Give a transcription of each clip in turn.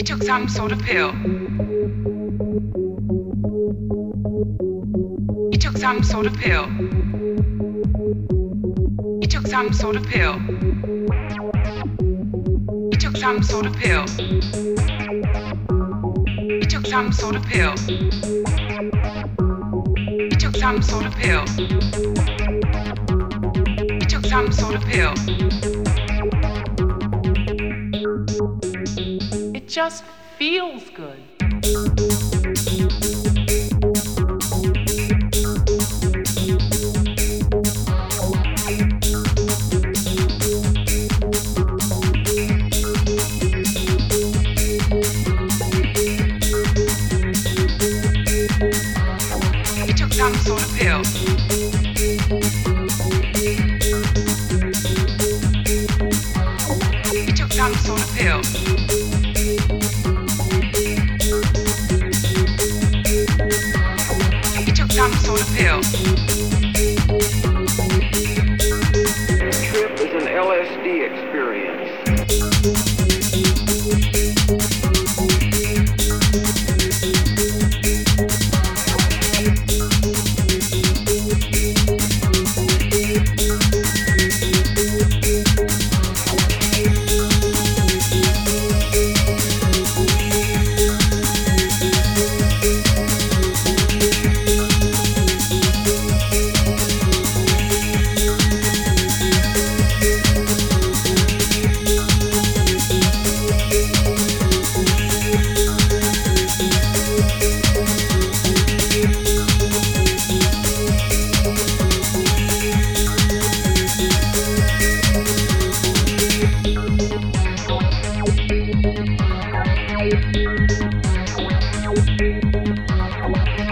He took some sort of pill. He took some sort of pill. He took some sort of pill. He took some sort of pill. He took some sort of pill. He took some sort of pill. He took some sort of pill. Just feels good. Of trip is an LSD experience.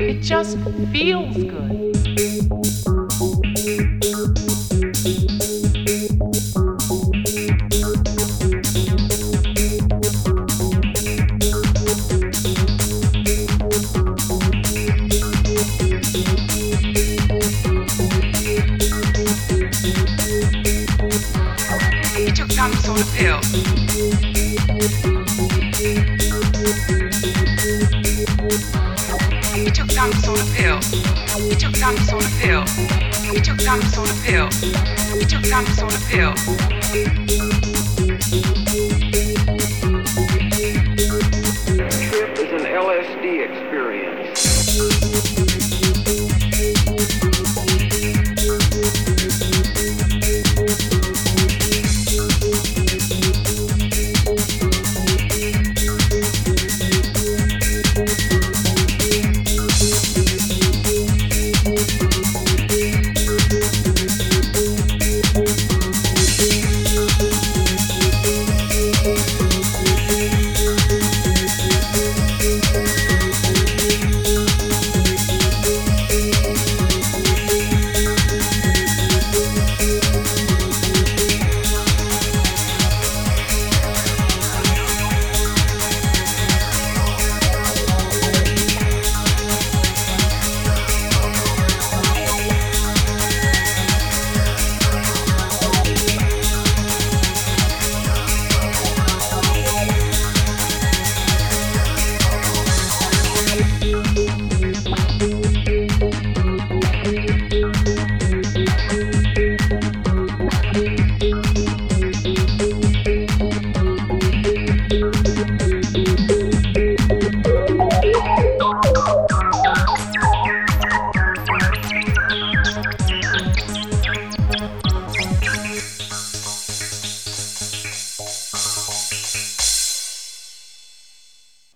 It just feels good. He took sort of pill. dummies on a pill. We took dummies on a pill. We took dummies on a pill. We took dummies on a pill. Trip is an LSD experience.